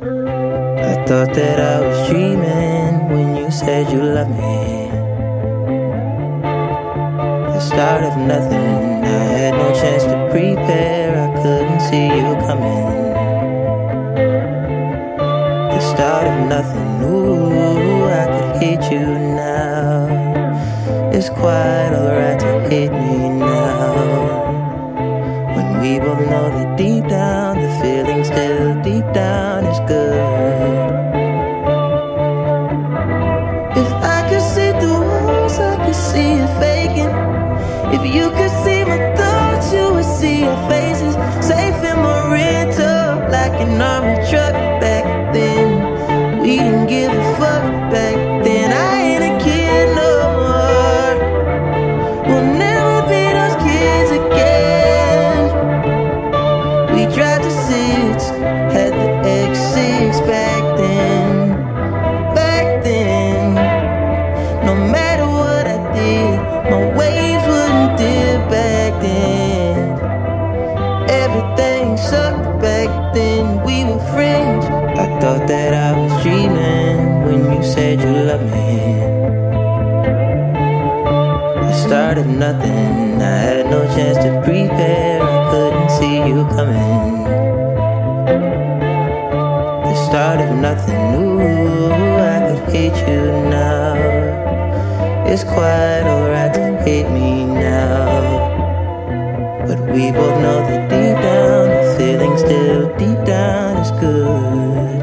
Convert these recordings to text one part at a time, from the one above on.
I thought that I was dreaming when you said you loved me. The start of nothing, I had no chance to prepare, I couldn't see you coming. The start of nothing, ooh, I could hate you now. It's quite didn't give a fuck back then. I ain't a kid no more. We'll never be those kids again. We drive the six, had the X6 back then. Back then, no matter what I did, my waves wouldn't dip back then. Everything sucked back then, we were friends. I thought that I was said you loved me. The start of nothing, I had no chance to prepare, I couldn't see you coming. The started nothing, ooh, I could hate you now. It's quite alright to hate me now. But we both know that deep down, the feeling still deep down is good.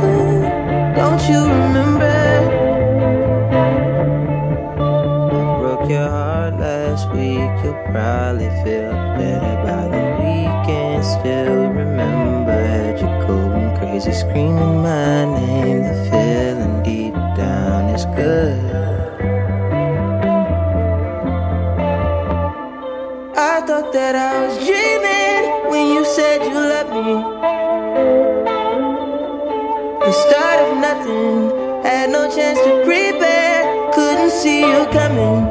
Good. Don't you remember? Broke your heart last week. You'll probably feel better by the weekend. Still remember, you crazy, screaming my name. The feeling deep down is good. I thought that I was dreaming when you said you loved me. The start of nothing, had no chance to prepare, couldn't see you coming.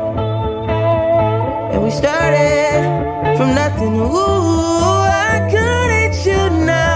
And we started from nothing. Ooh, I couldn't you now.